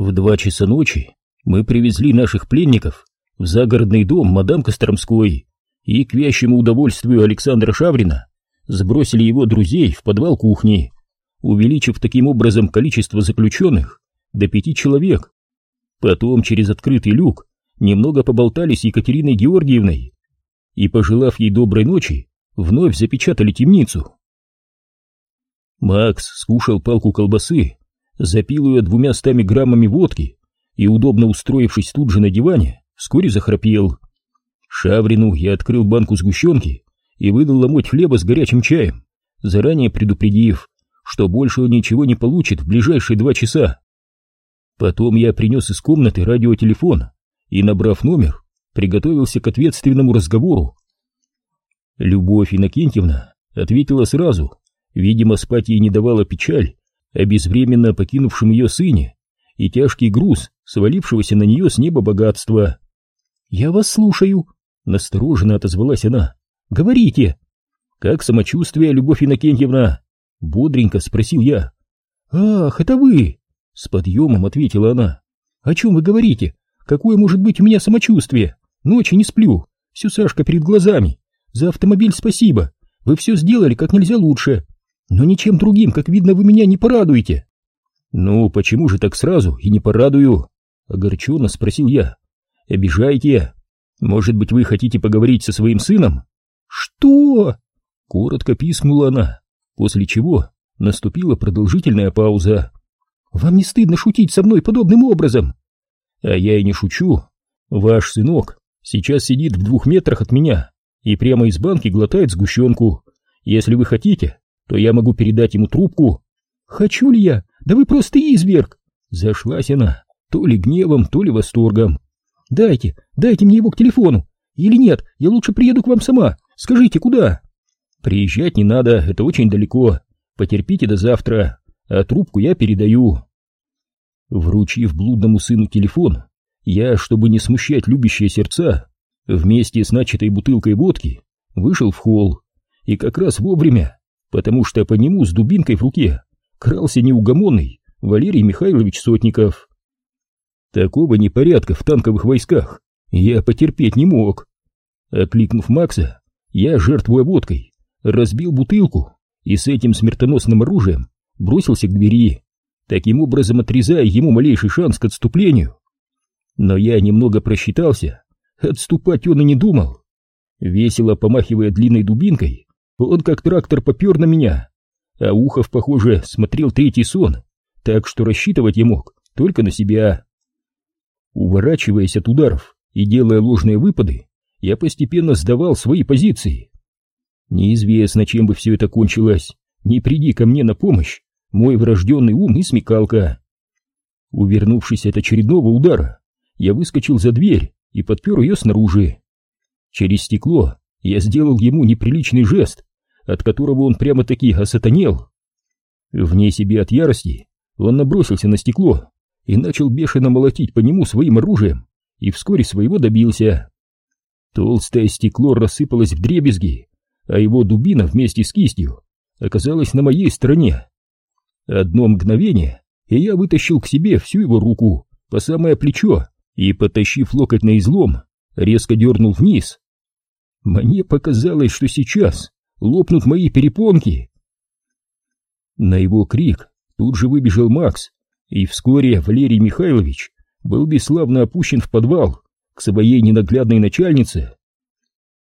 В два часа ночи мы привезли наших пленников в загородный дом мадам Костромской и, к вящему удовольствию Александра Шаврина, сбросили его друзей в подвал кухни, увеличив таким образом количество заключенных до пяти человек. Потом через открытый люк немного поболтали с Екатериной Георгиевной и, пожелав ей доброй ночи, вновь запечатали темницу. Макс скушал палку колбасы, запил ее двумя стами граммами водки и, удобно устроившись тут же на диване, вскоре захрапел. Шаврину я открыл банку сгущенки и выдал ломоть хлеба с горячим чаем, заранее предупредив, что больше он ничего не получит в ближайшие два часа. Потом я принес из комнаты радиотелефон и, набрав номер, приготовился к ответственному разговору. Любовь Иннокентьевна ответила сразу, видимо, спать ей не давала печаль о безвременно покинувшем ее сыне и тяжкий груз, свалившегося на нее с неба богатства. «Я вас слушаю», — настороженно отозвалась она. «Говорите». «Как самочувствие, Любовь Иннокентьевна?» — бодренько спросил я. «Ах, это вы!» — с подъемом ответила она. «О чем вы говорите? Какое может быть у меня самочувствие? Ночи не сплю, все Сашка перед глазами. За автомобиль спасибо, вы все сделали как нельзя лучше. Но ничем другим, как видно, вы меня не порадуете. Ну, почему же так сразу и не порадую? Огорченно спросил я. Обижаете? Может быть, вы хотите поговорить со своим сыном? Что? Коротко пискнула она, после чего наступила продолжительная пауза. Вам не стыдно шутить со мной подобным образом? А я и не шучу. Ваш сынок сейчас сидит в двух метрах от меня и прямо из банки глотает сгущенку. Если вы хотите, то я могу передать ему трубку. Хочу ли я? Да вы просто изверг! Зашлась она, то ли гневом, то ли восторгом. Дайте, дайте мне его к телефону. Или нет, я лучше приеду к вам сама. Скажите, куда? Приезжать не надо, это очень далеко. Потерпите до завтра, а трубку я передаю. Вручив блудному сыну телефон, я, чтобы не смущать любящие сердца, вместе с начатой бутылкой водки вышел в холл и как раз вовремя потому что по нему с дубинкой в руке крался неугомонный Валерий Михайлович Сотников. Такого непорядка в танковых войсках я потерпеть не мог. Окликнув Макса, я, жертвуя водкой, разбил бутылку и с этим смертоносным оружием бросился к двери, таким образом отрезая ему малейший шанс к отступлению. Но я немного просчитался, отступать он и не думал. Весело помахивая длинной дубинкой, он как трактор попер на меня, а Ухов, похоже, смотрел третий сон, так что рассчитывать я мог только на себя. Уворачиваясь от ударов и делая ложные выпады, я постепенно сдавал свои позиции. Неизвестно, чем бы все это кончилось, не приди ко мне на помощь мой врожденный ум и смекалка. Увернувшись от очередного удара, я выскочил за дверь и подпер ее снаружи. Через стекло я сделал ему неприличный жест, от которого он прямо-таки осатанел. Вне себе от ярости он набросился на стекло и начал бешено молотить по нему своим оружием, и вскоре своего добился. Толстое стекло рассыпалось в дребезги, а его дубина вместе с кистью оказалась на моей стороне. Одно мгновение, и я вытащил к себе всю его руку по самое плечо и, потащив локоть на излом, резко дернул вниз. Мне показалось, что сейчас лопнут мои перепонки. На его крик тут же выбежал Макс, и вскоре Валерий Михайлович был бесславно опущен в подвал к своей ненаглядной начальнице.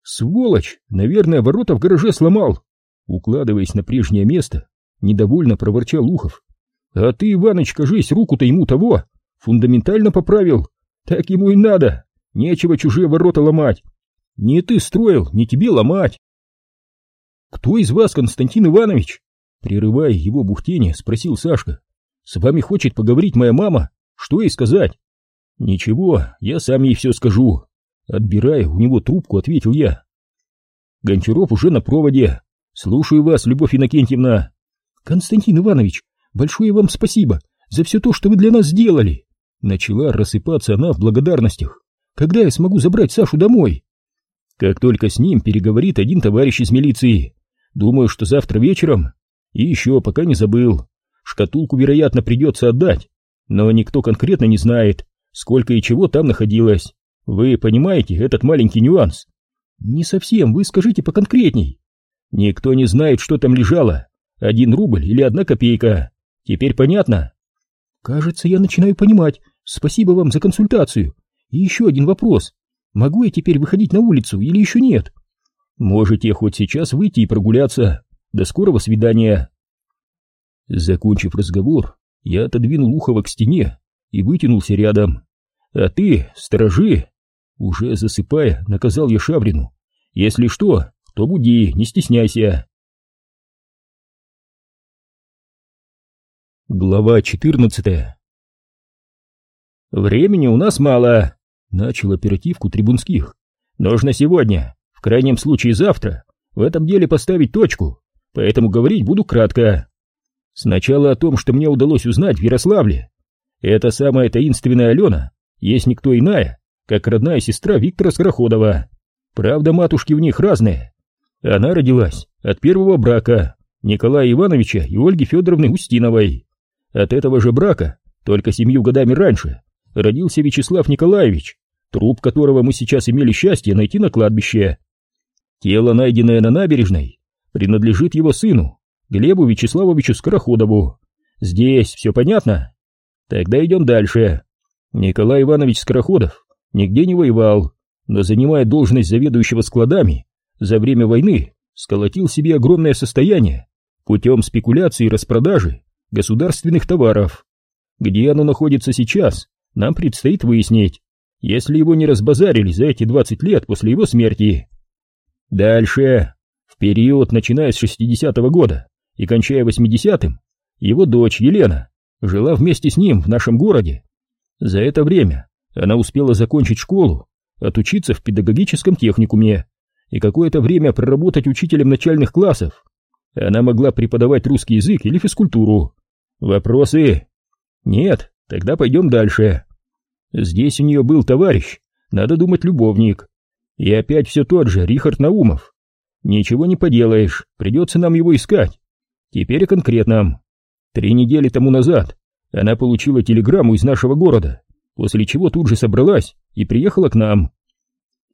«Сволочь! Наверное, ворота в гараже сломал!» Укладываясь на прежнее место, недовольно проворчал Ухов. «А ты, Иваныч, кажись, руку-то ему того! Фундаментально поправил! Так ему и надо! Нечего чужие ворота ломать! Не ты строил, не тебе ломать!» «Кто из вас, Константин Иванович?» Прерывая его бухтение, спросил Сашка. «С вами хочет поговорить моя мама. Что ей сказать?» «Ничего, я сам ей все скажу». Отбирая у него трубку, ответил я. «Гончаров уже на проводе. Слушаю вас, Любовь Иннокентьевна». «Константин Иванович, большое вам спасибо за все то, что вы для нас сделали». Начала рассыпаться она в благодарностях. «Когда я смогу забрать Сашу домой?» «Как только с ним переговорит один товарищ из милиции». Думаю, что завтра вечером. И еще, пока не забыл, шкатулку, вероятно, придется отдать. но никто конкретно не знает, сколько и чего там находилось. Вы понимаете этот маленький нюанс? Не совсем, вы скажите поконкретней. Никто не знает, что там лежало. Один рубль или одна копейка. Теперь понятно? Кажется, я начинаю понимать. Спасибо вам за консультацию. И еще один вопрос. Могу я теперь выходить на улицу или еще нет? Можете хоть сейчас выйти и прогуляться. До скорого свидания. Закончив разговор, я отодвинул Ухова к стене и вытянулся рядом. А ты, сторожи, уже засыпая, наказал я Шабрину. Если что, то буди, не стесняйся. Глава 14 Времени у нас мало, начал оперативку Трибунских. Нужно сегодня, крайнем случае завтра, в этом деле поставить точку, поэтому говорить буду кратко. Сначала о том, что мне удалось узнать в Ярославле. Эта самая таинственная Алена есть никто иная, как родная сестра Виктора Скороходова. Правда, матушки у них разные. Она родилась от первого брака Николая Ивановича и Ольги Федоровны Устиновой. От этого же брака, только семью годами раньше, родился Вячеслав Николаевич, труп которого мы сейчас имели счастье найти на кладбище. Тело, найденное на набережной, принадлежит его сыну, Глебу Вячеславовичу Скороходову. Здесь все понятно? Тогда идем дальше. Николай Иванович Скороходов нигде не воевал, но занимая должность заведующего складами, за время войны сколотил себе огромное состояние путем спекуляции и распродажи государственных товаров. Где оно находится сейчас, нам предстоит выяснить, если его не разбазарили за эти 20 лет после его смерти. Дальше, в период, начиная с 60-го года и кончая 80-м, его дочь Елена жила вместе с ним в нашем городе. За это время она успела закончить школу, отучиться в педагогическом техникуме и какое-то время проработать учителем начальных классов. Она могла преподавать русский язык или физкультуру. Вопросы? Нет, тогда пойдем дальше. Здесь у нее был товарищ, надо думать, любовник. И опять все тот же, Рихард Наумов. Ничего не поделаешь, придется нам его искать. Теперь о конкретном. Три недели тому назад она получила телеграмму из нашего города, после чего тут же собралась и приехала к нам.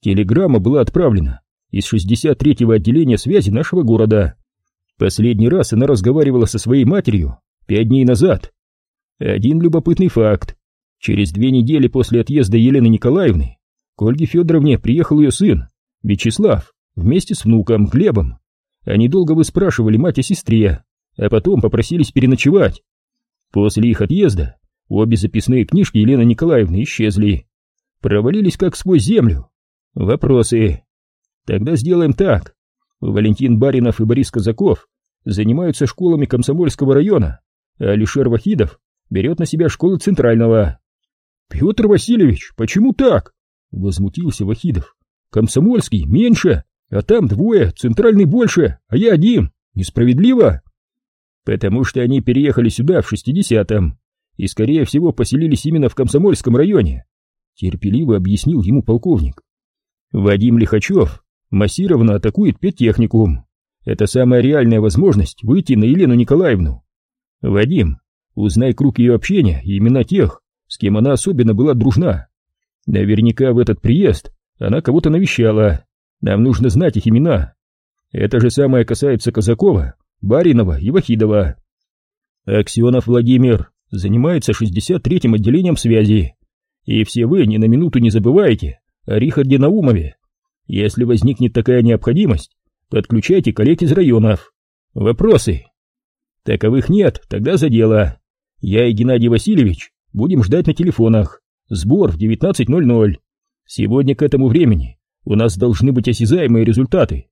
Телеграмма была отправлена из 63-го отделения связи нашего города. Последний раз она разговаривала со своей матерью пять дней назад. Один любопытный факт. Через две недели после отъезда Елены Николаевны к Ольге Федоровне приехал ее сын, Вячеслав, вместе с внуком Глебом. Они долго выспрашивали мать о сестре, а потом попросились переночевать. После их отъезда обе записные книжки Елены Николаевны исчезли. Провалились как сквозь землю. Вопросы. Тогда сделаем так. Валентин Баринов и Борис Казаков занимаются школами Комсомольского района, а Алишер Вахидов берет на себя школы Центрального. Петр Васильевич, почему так? Возмутился Вахидов. Комсомольский меньше, а там двое, Центральный больше, а я один. Несправедливо? Потому что они переехали сюда в шестидесятом и, скорее всего, поселились именно в Комсомольском районе, терпеливо объяснил ему полковник. Вадим Лихачев массированно атакует педтехникум. Это самая реальная возможность выйти на Елену Николаевну. Вадим, узнай круг ее общения и имена тех, с кем она особенно была дружна. Наверняка в этот приезд она кого-то навещала. Нам нужно знать их имена. Это же самое касается Казакова, Баринова и Вахидова. Аксенов Владимир занимается 63-м отделением связи. И все вы ни на минуту не забывайте о Рихарде Наумове. Если возникнет такая необходимость, подключайте коллег из районов. Вопросы? Таковых нет, тогда за дело. Я и Геннадий Васильевич будем ждать на телефонах. Сбор в 19.00. Сегодня к этому времени у нас должны быть осязаемые результаты.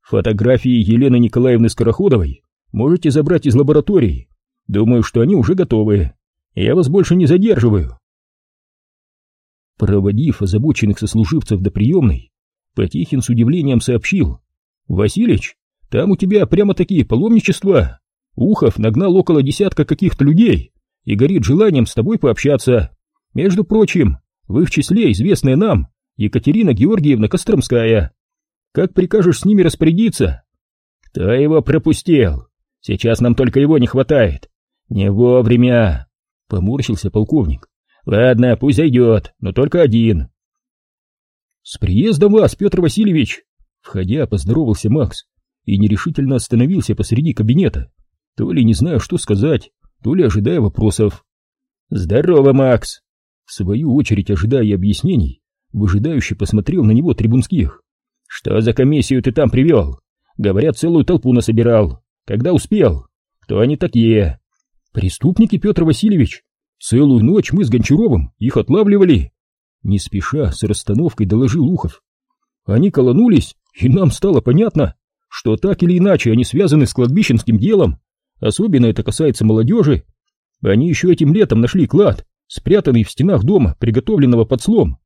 Фотографии Елены Николаевны Скороходовой можете забрать из лаборатории. Думаю, что они уже готовы. Я вас больше не задерживаю. Проводив озабоченных сослуживцев до приемной, Потихин с удивлением сообщил. «Василич, там у тебя прямо такие паломничества. Ухов нагнал около десятка каких-то людей и горит желанием с тобой пообщаться. Между прочим, в их числе известная нам Екатерина Георгиевна Костромская. Как прикажешь с ними распорядиться? Кто его пропустил? Сейчас нам только его не хватает. Не вовремя. Поморщился полковник. Ладно, пусть зайдет, но только один. С приездом вас, Петр Васильевич! Входя, поздоровался Макс и нерешительно остановился посреди кабинета. То ли не знаю, что сказать, то ли ожидая вопросов. «Здорово, Макс!» В свою очередь, ожидая объяснений, выжидающе посмотрел на него Трибунских. «Что за комиссию ты там привел? Говорят, целую толпу насобирал. Когда успел? Кто они такие?» «Преступники, Петр Васильевич. Целую ночь мы с Гончаровым их отлавливали». Не спеша, с расстановкой доложил Ухов. Они колонулись, и нам стало понятно, что так или иначе они связаны с кладбищенским делом. Особенно это касается молодежи. Они еще этим летом нашли клад, спрятанный в стенах дома, приготовленного под слом.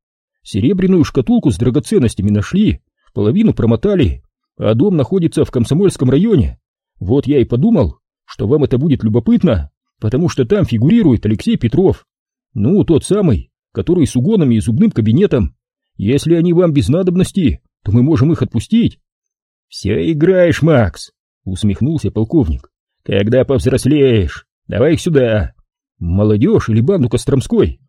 Серебряную шкатулку с драгоценностями нашли, половину промотали, а дом находится в Комсомольском районе. Вот я и подумал, что вам это будет любопытно, потому что там фигурирует Алексей Петров. Ну, тот самый, который с угонами и зубным кабинетом. Если они вам без надобности, то мы можем их отпустить. Все играешь, Макс, усмехнулся полковник. Когда повзрослеешь, давай их сюда. Молодежь или банду Костромской?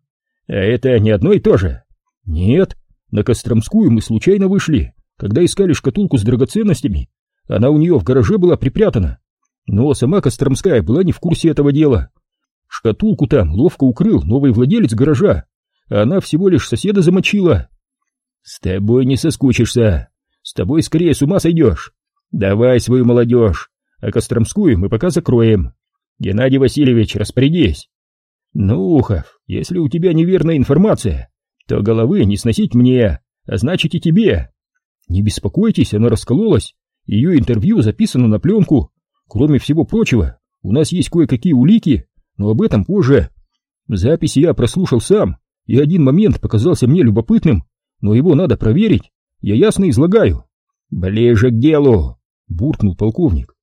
А это не одно и то же. Нет, на Костромскую мы случайно вышли, когда искали шкатулку с драгоценностями. Она у нее в гараже была припрятана. Но сама Костромская была не в курсе этого дела. Шкатулку там ловко укрыл новый владелец гаража. Она всего лишь соседа замочила. С тобой не соскучишься. С тобой скорее с ума сойдешь. Давай свою молодежь, а Костромскую мы пока закроем. Геннадий Васильевич, распорядись. Ну, Ухов, если у тебя неверная информация, то головы не сносить мне, а значит и тебе. Не беспокойтесь, она раскололась. Ее интервью записано на пленку. Кроме всего прочего, у нас есть кое-какие улики, но об этом позже. Записи я прослушал сам, и один момент показался мне любопытным, но его надо проверить. Я ясно излагаю. Ближе к делу, буркнул полковник.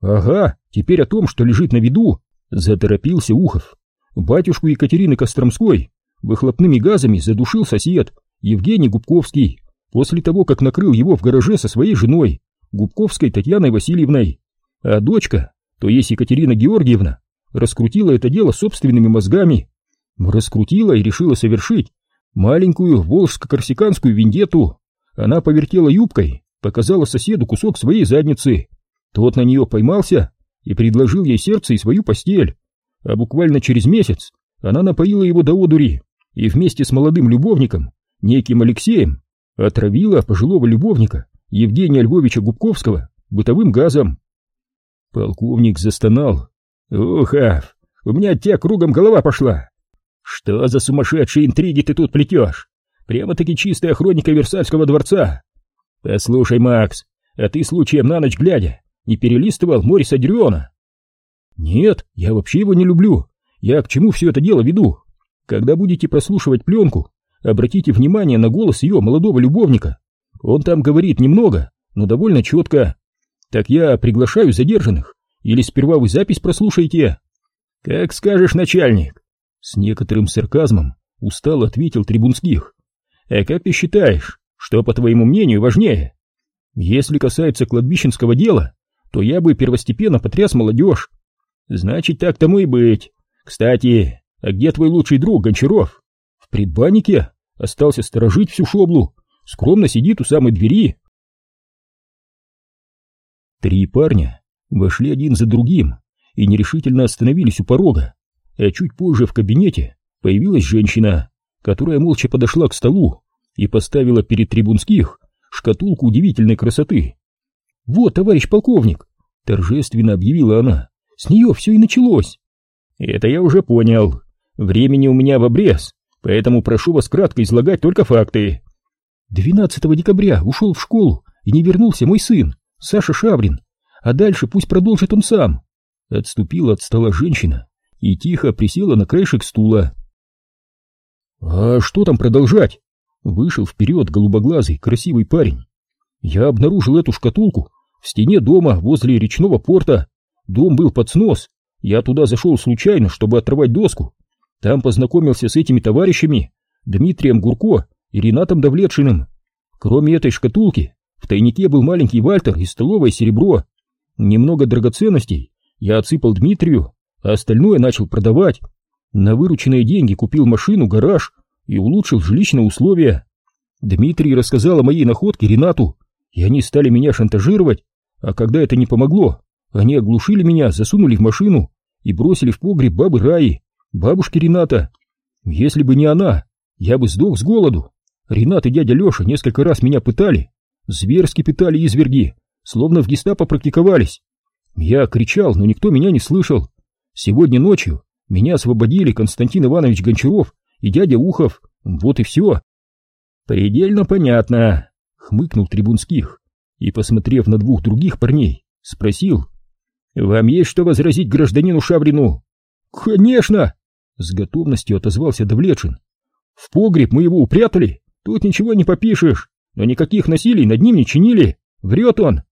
Ага, теперь о том, что лежит на виду, заторопился Ухов. Батюшку Екатерины Костромской выхлопными газами задушил сосед Евгений Губковский после того, как накрыл его в гараже со своей женой, Губковской Татьяной Васильевной. А дочка, то есть Екатерина Георгиевна, раскрутила это дело собственными мозгами. Раскрутила и решила совершить маленькую волжско-корсиканскую вендету. Она повертела юбкой, показала соседу кусок своей задницы. Тот на нее поймался и предложил ей сердце и свою постель. А буквально через месяц она напоила его до одури и вместе с молодым любовником, неким Алексеем, отравила пожилого любовника Евгения Львовича Губковского бытовым газом. Полковник застонал. «Ух, Аф, у меня от тебя кругом голова пошла! Что за сумасшедшие интриги ты тут плетешь? Прямо-таки чистая хроника Версальского дворца! Послушай, Макс, а ты случаем на ночь глядя не перелистывал Мориса Дюриона?» «Нет, я вообще его не люблю. Я к чему все это дело веду? Когда будете прослушивать пленку, обратите внимание на голос ее молодого любовника. Он там говорит немного, но довольно четко. Так я приглашаю задержанных, или сперва вы запись прослушаете?» «Как скажешь, начальник!» С некоторым сарказмом устало ответил Трибунских. «А как ты считаешь, что, по твоему мнению, важнее? Если касается кладбищенского дела, то я бы первостепенно потряс молодежь. Значит, так тому и быть. Кстати, а где твой лучший друг Гончаров? В предбаннике? Остался сторожить всю шоблу. Скромно сидит у самой двери. Три парня вошли один за другим и нерешительно остановились у порога, а чуть позже в кабинете появилась женщина, которая молча подошла к столу и поставила перед трибунских шкатулку удивительной красоты. «Вот, товарищ полковник!» — торжественно объявила она. «С нее все и началось!» «Это я уже понял. Времени у меня в обрез, поэтому прошу вас кратко излагать только факты». 12 декабря ушел в школу и не вернулся мой сын, Саша Шаврин, а дальше пусть продолжит он сам. Отступила от стола женщина и тихо присела на краешек стула. «А что там продолжать?» Вышел вперед голубоглазый красивый парень. «Я обнаружил эту шкатулку в стене дома возле речного порта. Дом был под снос. Я туда зашел случайно, чтобы оторвать доску. Там познакомился с этими товарищами, Дмитрием Гурко и Ренатом Давлетшиным. Кроме этой шкатулки, в тайнике был маленький Вальтер и столовое серебро. Немного драгоценностей я отсыпал Дмитрию, а остальное начал продавать. На вырученные деньги купил машину, гараж и улучшил жилищные условия. Дмитрий рассказал о моей находке Ренату, и они стали меня шантажировать, а когда это не помогло, они оглушили меня, засунули в машину и бросили в погреб бабы Раи, бабушки Рената. Если бы не она, я бы сдох с голоду. Ренат и дядя Леша несколько раз меня пытали, зверски пытали изверги, словно в гестапо практиковались. Я кричал, но никто меня не слышал. Сегодня ночью меня освободили Константин Иванович Гончаров и дядя Ухов. Вот и все. Предельно понятно, хмыкнул Трибунских и, посмотрев на двух других парней, спросил. Вам есть что возразить гражданину Шаврину? Конечно! С готовностью отозвался Давлетшин. В погреб мы его упрятали, тут ничего не попишешь, но никаких насилий над ним не чинили. Врет он.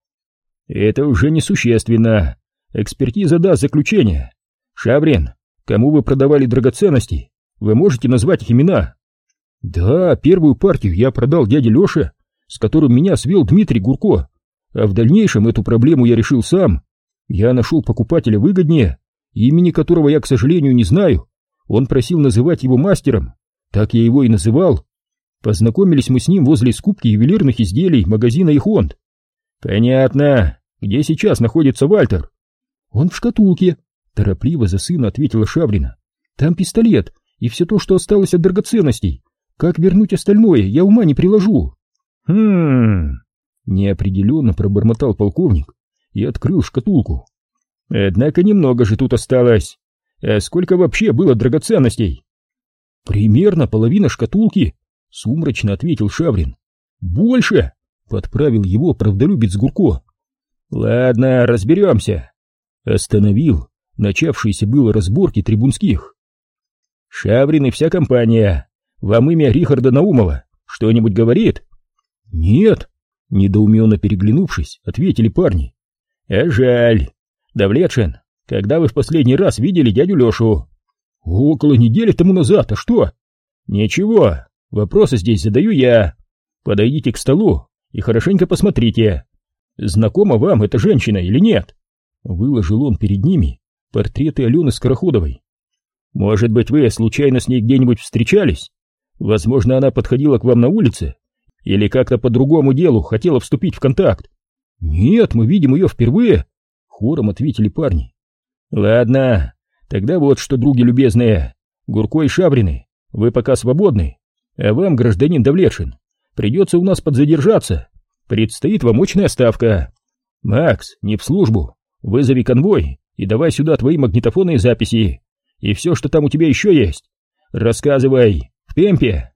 Это уже несущественно. Экспертиза даст заключение. Шаврин, кому вы продавали драгоценности? Вы можете назвать их имена? Да, первую партию я продал дяде Леше, с которым меня свел Дмитрий Гурко. А в дальнейшем эту проблему я решил сам. Я нашел покупателя выгоднее, имени которого я, к сожалению, не знаю. Он просил называть его мастером. Так я его и называл. Познакомились мы с ним возле скупки ювелирных изделий магазина Ихонд. Понятно. Где сейчас находится Вальтер? Он в шкатулке, торопливо за сына ответила Шаврина. Там пистолет и все то, что осталось от драгоценностей. Как вернуть остальное, я ума не приложу. Хм. Неопределенно пробормотал полковник и открыл шкатулку. Однако немного же тут осталось. А сколько вообще было драгоценностей? Примерно половина шкатулки, сумрачно ответил Шаврин. Больше, подправил его правдолюбец Гурко. Ладно, разберемся. Остановил начавшиеся было разборки трибунских. Шаврин и вся компания. Вам имя Рихарда Наумова что-нибудь говорит? Нет, недоуменно переглянувшись, ответили парни. А жаль. Давлетшин, когда вы в последний раз видели дядю Лешу? Около недели тому назад, а что? Ничего, вопросы здесь задаю я. Подойдите к столу и хорошенько посмотрите. Знакома вам эта женщина или нет? Выложил он перед ними портреты Алены Скороходовой. Может быть, вы случайно с ней где-нибудь встречались? Возможно, она подходила к вам на улице или как-то по другому делу хотела вступить в контакт. Нет, мы видим ее впервые, хором ответили парни. Ладно, тогда вот что, други любезные, Гурко и Шабрины, вы пока свободны, а вам, гражданин Давлетшин, придется у нас подзадержаться. Предстоит вам очная ставка. Макс, не в службу, вызови конвой и давай сюда твои магнитофонные записи и все, что там у тебя еще есть. Рассказывай, в темпе.